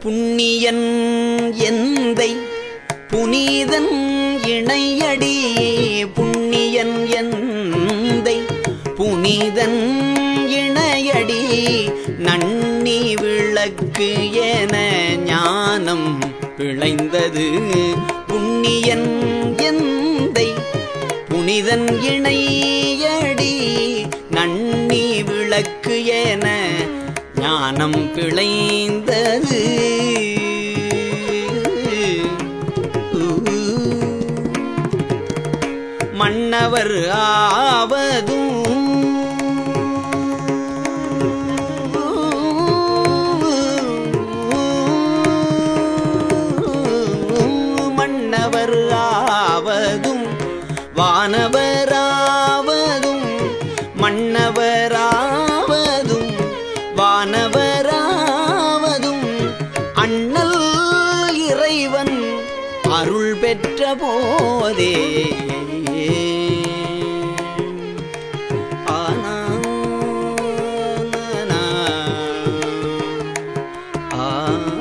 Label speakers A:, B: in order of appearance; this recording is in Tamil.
A: புண்ணியன் எந்தை புனிதன் இணையடி. புண்ணியன் எந்தை புனிதன் இணையடி. நன்னி விளக்கு என ஞானம் பிழைந்தது. புண்ணியன் எந்தை புனிதன் இணையடி. நன்னி விளக்கு என ஞானம் பிழைந்தது. மன்னவர் ஆவதும். மன்னவர் ஆவதும். வானவராவதும் மன்னவராவதும் வானவராவதும் அண்ணல் இறைவன் அருள் பெற்ற போதே. Ram